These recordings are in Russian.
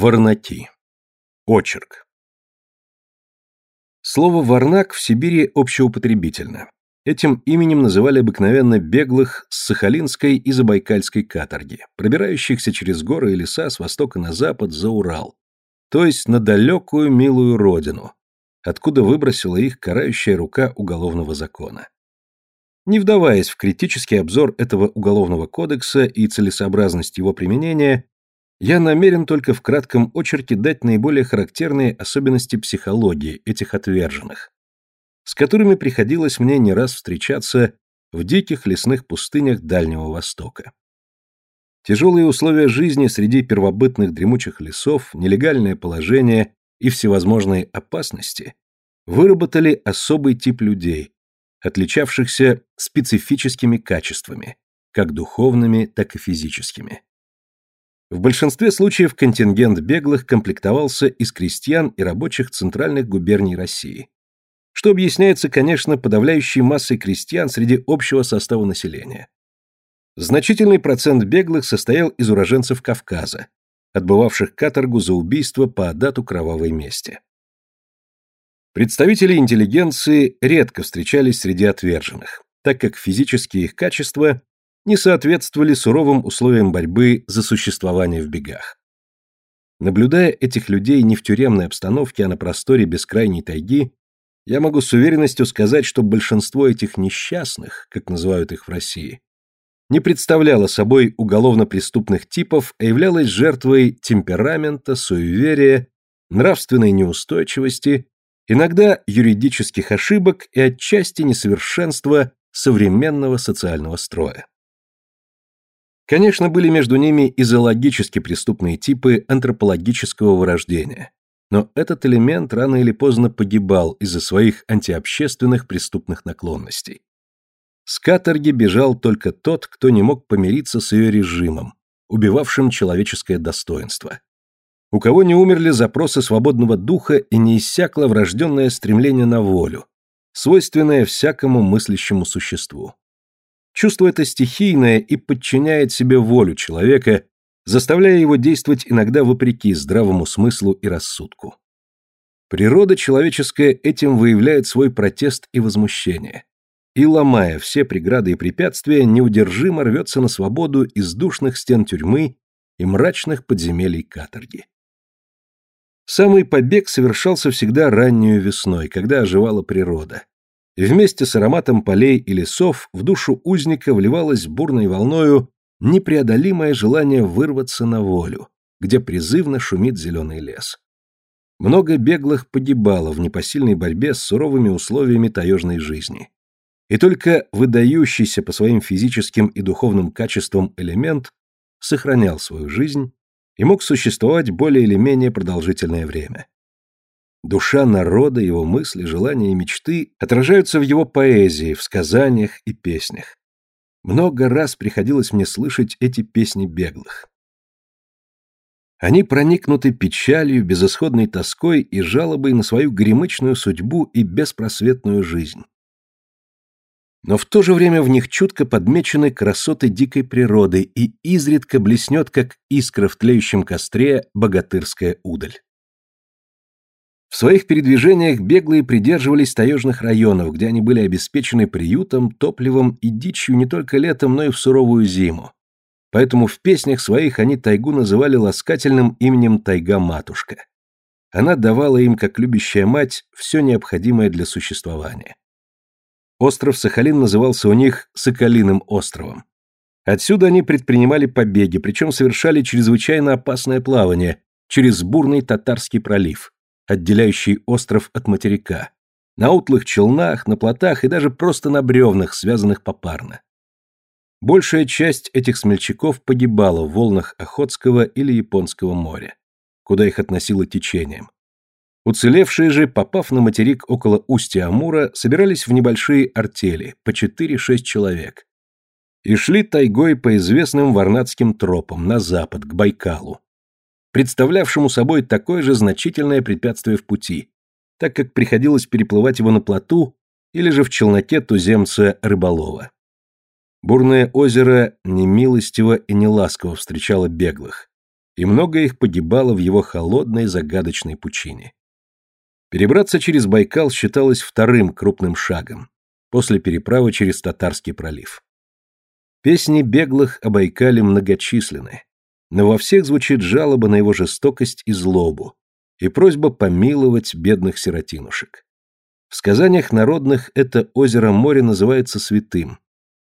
Варнаки. Очерк. Слово «варнак» в Сибири общеупотребительно. Этим именем называли обыкновенно беглых с Сахалинской и Забайкальской каторги, пробирающихся через горы и леса с востока на запад за Урал, то есть на далекую милую родину, откуда выбросила их карающая рука уголовного закона. Не вдаваясь в критический обзор этого уголовного кодекса и целесообразность его применения, я намерен только в кратком очерке дать наиболее характерные особенности психологии этих отверженных, с которыми приходилось мне не раз встречаться в диких лесных пустынях Дальнего Востока. Тяжелые условия жизни среди первобытных дремучих лесов, нелегальное положение и всевозможные опасности выработали особый тип людей, отличавшихся специфическими качествами, как духовными, так и физическими. В большинстве случаев контингент беглых комплектовался из крестьян и рабочих центральных губерний России, что объясняется, конечно, подавляющей массой крестьян среди общего состава населения. Значительный процент беглых состоял из уроженцев Кавказа, отбывавших каторгу за убийство по дату кровавой мести. Представители интеллигенции редко встречались среди отверженных, так как физические их качества не соответствовали суровым условиям борьбы за существование в бегах. Наблюдая этих людей не в тюремной обстановке, а на просторе бескрайней тайги, я могу с уверенностью сказать, что большинство этих несчастных, как называют их в России, не представляло собой уголовно-преступных типов, а являлось жертвой темперамента, суеверия, нравственной неустойчивости, иногда юридических ошибок и отчасти несовершенства современного социального строя. Конечно, были между ними и зоологически преступные типы антропологического вырождения, но этот элемент рано или поздно погибал из-за своих антиобщественных преступных наклонностей. С каторги бежал только тот, кто не мог помириться с ее режимом, убивавшим человеческое достоинство. У кого не умерли запросы свободного духа и не иссякло врожденное стремление на волю, свойственное всякому мыслящему существу. Чувство это стихийное и подчиняет себе волю человека, заставляя его действовать иногда вопреки здравому смыслу и рассудку. Природа человеческая этим выявляет свой протест и возмущение. И, ломая все преграды и препятствия, неудержимо рвется на свободу из душных стен тюрьмы и мрачных подземелий каторги. Самый побег совершался всегда раннюю весной, когда оживала природа, вместе с ароматом полей и лесов в душу узника вливалось бурной волною непреодолимое желание вырваться на волю, где призывно шумит зеленый лес. Много беглых погибало в непосильной борьбе с суровыми условиями таежной жизни. И только выдающийся по своим физическим и духовным качествам элемент сохранял свою жизнь и мог существовать более или менее продолжительное время. Душа народа, его мысли, желания и мечты отражаются в его поэзии, в сказаниях и песнях. Много раз приходилось мне слышать эти песни беглых. Они проникнуты печалью, безысходной тоской и жалобой на свою гремычную судьбу и беспросветную жизнь. Но в то же время в них чутко подмечены красоты дикой природы и изредка блеснет, как искра в тлеющем костре, богатырская удаль. В своих передвижениях беглые придерживались таежных районов, где они были обеспечены приютом, топливом и дичью не только летом, но и в суровую зиму. Поэтому в песнях своих они тайгу называли ласкательным именем «Тайга-матушка». Она давала им, как любящая мать, все необходимое для существования. Остров Сахалин назывался у них Соколиным островом. Отсюда они предпринимали побеги, причем совершали чрезвычайно опасное плавание через бурный Татарский пролив отделяющий остров от материка, на утлых челнах, на плотах и даже просто на бревнах, связанных попарно. Большая часть этих смельчаков погибала в волнах Охотского или Японского моря, куда их относило течением. Уцелевшие же, попав на материк около устья Амура, собирались в небольшие артели, по 4-6 человек, и шли тайгой по известным варнадским тропам на запад, к Байкалу, представлявшему собой такое же значительное препятствие в пути, так как приходилось переплывать его на плоту или же в челноке туземца-рыболова. Бурное озеро немилостиво и неласково встречало беглых, и много их погибало в его холодной загадочной пучине. Перебраться через Байкал считалось вторым крупным шагом, после переправы через Татарский пролив. Песни беглых о Байкале многочисленны, но во всех звучит жалоба на его жестокость и злобу, и просьба помиловать бедных сиротинушек. В сказаниях народных это озеро-море называется святым.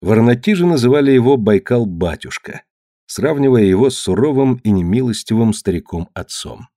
Варнати же называли его Байкал-батюшка, сравнивая его с суровым и немилостивым стариком-отцом.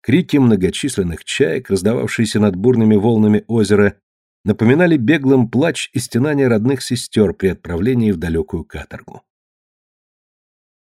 Крики многочисленных чаек, раздававшиеся над бурными волнами озера, напоминали беглым плач и стенания родных сестер при отправлении в далекую каторгу.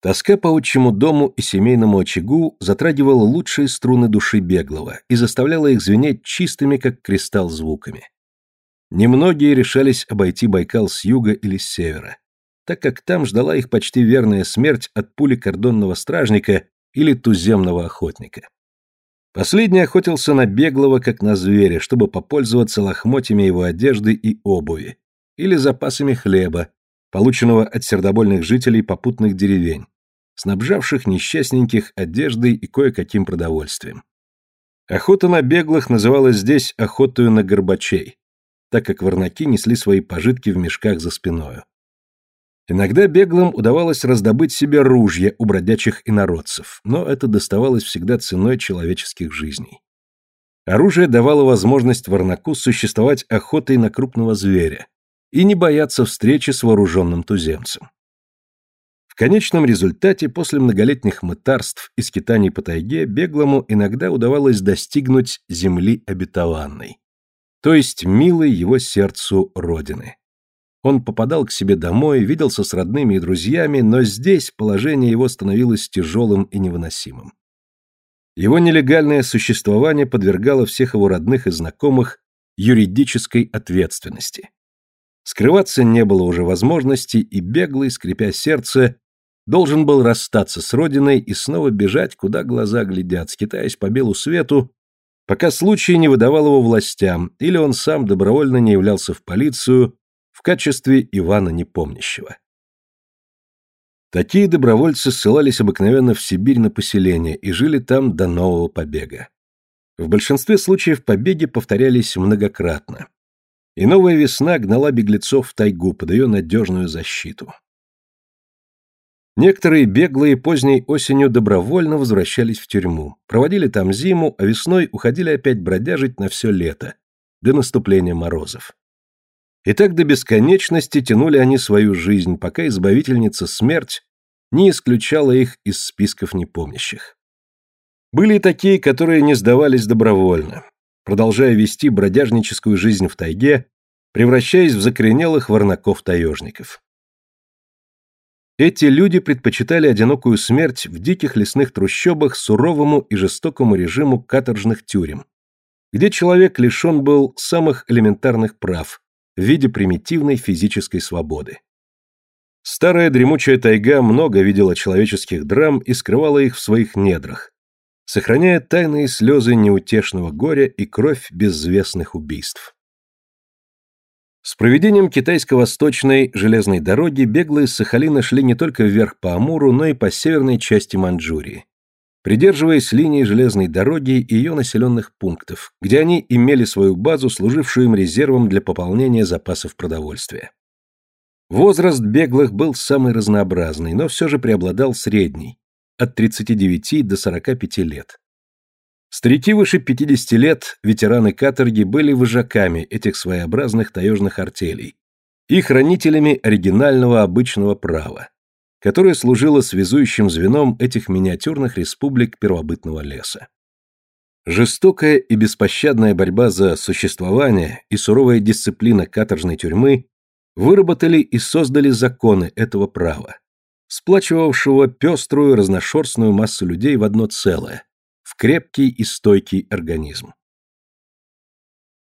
Тоска по отчему дому и семейному очагу затрагивала лучшие струны души беглого и заставляла их звенеть чистыми, как кристалл, звуками. Немногие решались обойти Байкал с юга или с севера, так как там ждала их почти верная смерть от пули кордонного стражника или туземного охотника. Последний охотился на беглого, как на зверя, чтобы попользоваться лохмотьями его одежды и обуви, или запасами хлеба, полученного от сердобольных жителей попутных деревень, снабжавших несчастненьких одеждой и кое-каким продовольствием. Охота на беглых называлась здесь охотою на горбачей, так как варнаки несли свои пожитки в мешках за спиною. Иногда беглым удавалось раздобыть себе ружья у бродячих инородцев, но это доставалось всегда ценой человеческих жизней. Оружие давало возможность варнаку существовать охотой на крупного зверя и не бояться встречи с вооруженным туземцем. В конечном результате, после многолетних мытарств и скитаний по тайге, беглому иногда удавалось достигнуть земли обетованной, то есть милой его сердцу родины. Он попадал к себе домой, виделся с родными и друзьями, но здесь положение его становилось тяжелым и невыносимым. Его нелегальное существование подвергало всех его родных и знакомых юридической ответственности. Скрываться не было уже возможности, и беглый, скрипя сердце, должен был расстаться с родиной и снова бежать, куда глаза глядят, скитаясь по белу свету, пока случай не выдавал его властям, или он сам добровольно не являлся в полицию в качестве Ивана Непомнящего. Такие добровольцы ссылались обыкновенно в Сибирь на поселение и жили там до нового побега. В большинстве случаев побеги повторялись многократно. И новая весна гнала беглецов в тайгу под ее надежную защиту. Некоторые беглые поздней осенью добровольно возвращались в тюрьму, проводили там зиму, а весной уходили опять бродяжить на все лето, до наступления морозов. И так до бесконечности тянули они свою жизнь, пока избавительница смерть не исключала их из списков непомнящих. Были и такие, которые не сдавались добровольно, продолжая вести бродяжническую жизнь в тайге, превращаясь в закоренелых ворнаков-таежников. Эти люди предпочитали одинокую смерть в диких лесных трущобах суровому и жестокому режиму каторжных тюрем, где человек лишен был самых элементарных прав, в виде примитивной физической свободы. Старая дремучая тайга много видела человеческих драм и скрывала их в своих недрах, сохраняя тайные слезы неутешного горя и кровь безвестных убийств. С проведением китайско-восточной железной дороги беглые с Сахалина шли не только вверх по Амуру, но и по северной части Маньчжурии придерживаясь линии железной дороги и ее населенных пунктов, где они имели свою базу, служившую им резервом для пополнения запасов продовольствия. Возраст беглых был самый разнообразный, но все же преобладал средний, от 39 до 45 лет. Старики выше 50 лет, ветераны каторги, были вожаками этих своеобразных таежных артелей и хранителями оригинального обычного права, которое служило связующим звеном этих миниатюрных республик первобытного леса. Жестокая и беспощадная борьба за существование и суровая дисциплина каторжной тюрьмы выработали и создали законы этого права, сплачивавшего пеструю разношерстную массу людей в одно целое, в крепкий и стойкий организм.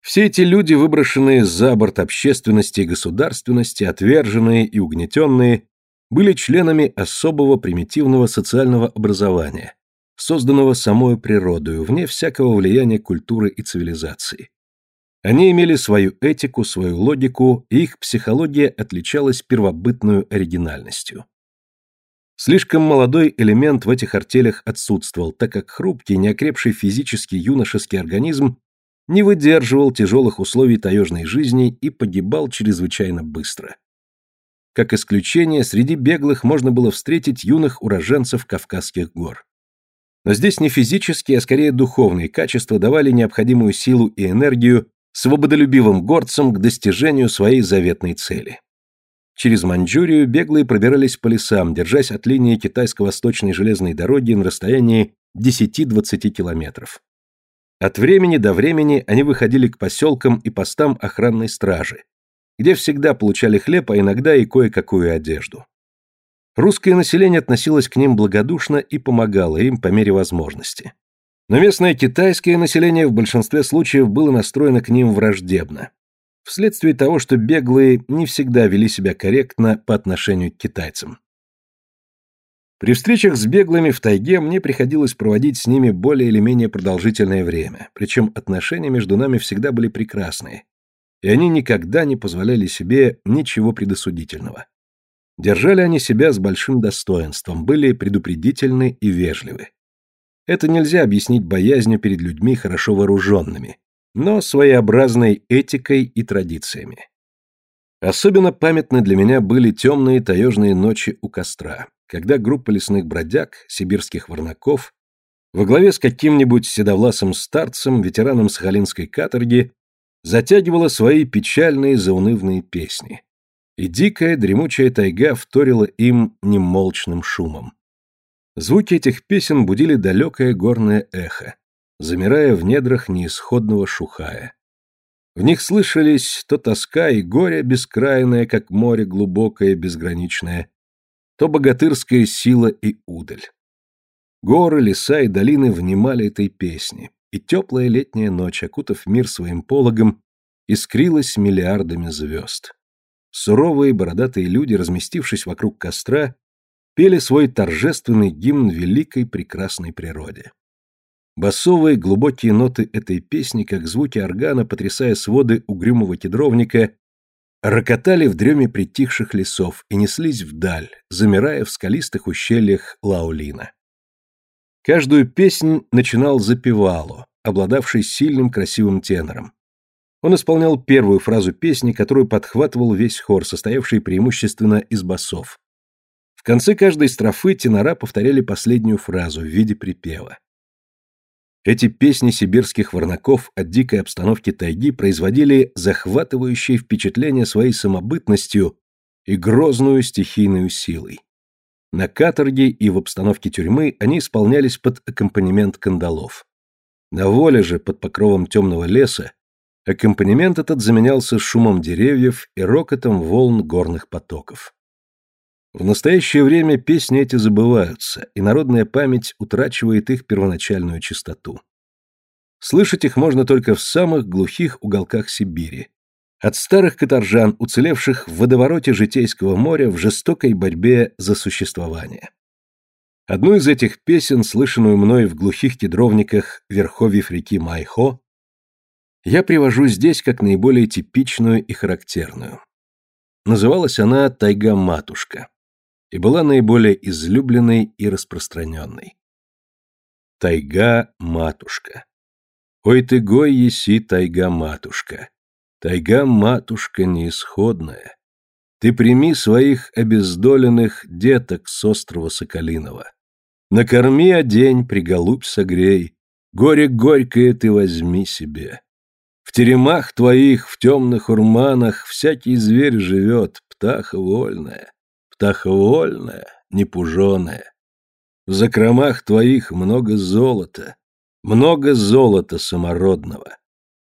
Все эти люди, выброшенные за борт общественности и государственности, отверженные и угнетенные, были членами особого примитивного социального образования, созданного самой природою, вне всякого влияния культуры и цивилизации. Они имели свою этику, свою логику, и их психология отличалась первобытную оригинальностью. Слишком молодой элемент в этих артелях отсутствовал, так как хрупкий, неокрепший физически юношеский организм не выдерживал тяжелых условий таежной жизни и погибал чрезвычайно быстро. Как исключение, среди беглых можно было встретить юных уроженцев Кавказских гор. Но здесь не физические, а скорее духовные качества давали необходимую силу и энергию свободолюбивым горцам к достижению своей заветной цели. Через Маньчжурию беглые пробирались по лесам, держась от линии китайско-восточной железной дороги на расстоянии 10-20 километров. От времени до времени они выходили к поселкам и постам охранной стражи, где всегда получали хлеб, а иногда и кое-какую одежду. Русское население относилось к ним благодушно и помогало им по мере возможности. Но местное китайское население в большинстве случаев было настроено к ним враждебно, вследствие того, что беглые не всегда вели себя корректно по отношению к китайцам. При встречах с беглыми в тайге мне приходилось проводить с ними более или менее продолжительное время, причем отношения между нами всегда были прекрасные, и они никогда не позволяли себе ничего предосудительного. Держали они себя с большим достоинством, были предупредительны и вежливы. Это нельзя объяснить боязнью перед людьми хорошо вооруженными, но своеобразной этикой и традициями. Особенно памятны для меня были темные таежные ночи у костра, когда группа лесных бродяг, сибирских варнаков, во главе с каким-нибудь седовласым старцем, ветераном сахалинской каторги, затягивала свои печальные заунывные песни. И дикая дремучая тайга вторила им немолчным шумом. Звуки этих песен будили далекое горное эхо, замирая в недрах неисходного шухая. В них слышались то тоска и горе бескрайное, как море глубокое, безграничное, то богатырская сила и удаль. Горы, леса и долины внимали этой песне, и теплая летняя ночь, окутав мир своим пологом, искрилась миллиардами звезд. Суровые бородатые люди, разместившись вокруг костра, пели свой торжественный гимн великой прекрасной природе. Басовые глубокие ноты этой песни, как звуки органа, потрясая своды угрюмого кедровника, рокотали в дреме притихших лесов и неслись вдаль, замирая в скалистых ущельях Лаулина. Каждую песнь начинал запевало, обладавший сильным красивым тенором. Он исполнял первую фразу песни, которую подхватывал весь хор, состоявший преимущественно из басов. В конце каждой строфы тенора повторяли последнюю фразу в виде припева. Эти песни сибирских варнаков от дикой обстановки тайги производили захватывающее впечатление своей самобытностью и грозную стихийную силой. На каторге и в обстановке тюрьмы они исполнялись под аккомпанемент кандалов. На воле же, под покровом темного леса, аккомпанемент этот заменялся шумом деревьев и рокотом волн горных потоков. В настоящее время песни эти забываются, и народная память утрачивает их первоначальную чистоту. Слышать их можно только в самых глухих уголках Сибири. От старых каторжан, уцелевших в водовороте житейского моря в жестокой борьбе за существование. Одну из этих песен, слышанную мной в глухих кедровниках верховьев реки Майхо, я привожу здесь как наиболее типичную и характерную. Называлась она «Тайга-матушка» и была наиболее излюбленной и распространенной. Тайга-матушка. Ой ты гой еси, тайга-матушка. Тайга-матушка неисходная. Ты прими своих обездоленных деток с острова Соколиного. Накорми одень, приголубь согрей, горе горькое ты возьми себе. В теремах твоих, в темных урманах всякий зверь живет, птаха вольная птаха вольная, непуженая. В закромах твоих много золота, много золота самородного.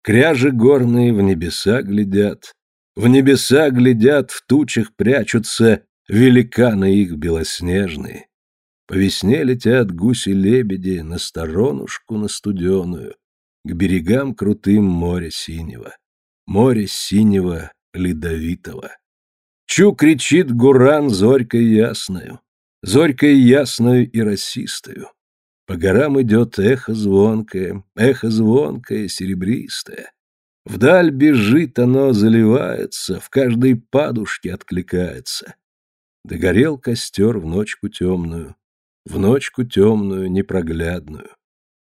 Кряжи горные в небеса глядят, в небеса глядят, в тучах прячутся великаны их белоснежные. По весне летят гуси-лебеди на сторонушку на студеную, к берегам крутым моря синего, море синего ледовитого. Чу кричит Гуран зорькой ясною, зорькой ясною и расистою. По горам идет эхо звонкое, эхо звонкое, серебристое. Вдаль бежит оно, заливается, в каждой падушке откликается. Догорел костер в ночку темную, в ночку темную, непроглядную.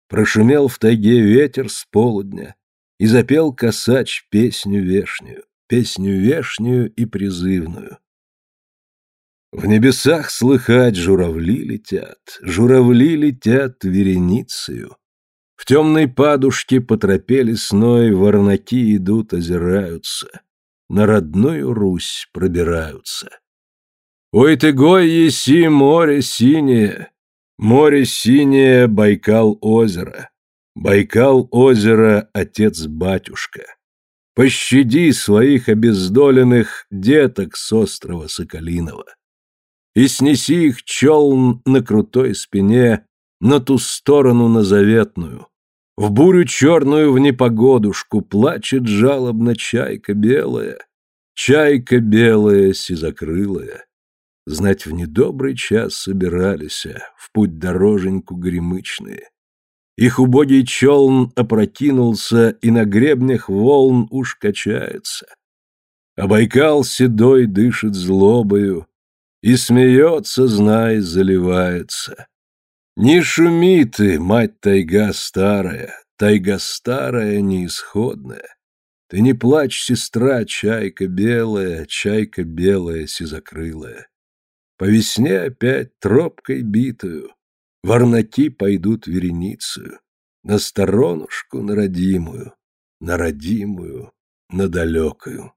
Прошумел в тайге ветер с полудня, и запел косач песню вешнюю, песню вешнюю и призывную. В небесах слыхать журавли летят, журавли летят вереницею. В темной падушке по тропе лесной ворнаки идут, озираются, на родную Русь пробираются. Ой ты, гой, еси море синее, море синее, Байкал озеро, Байкал озеро, отец-батюшка. Пощади своих обездоленных деток с острова Соколиного и снеси их челн на крутой спине на ту сторону на заветную. В бурю черную в непогодушку плачет жалобно чайка белая, чайка белая сизокрылая. Знать в недобрый час собирались в путь дороженьку гремычные. Их убогий челн опрокинулся, и на гребнях волн уж качается. А Байкал седой дышит злобою, и смеется, знай, заливается. Не шуми ты, мать тайга старая, тайга старая, неисходная. Ты не плачь, сестра, чайка белая, чайка белая, сизокрылая. По весне опять тропкой битую, Ворнаки пойдут вереницею, На сторонушку, на родимую, На родимую, на далекую.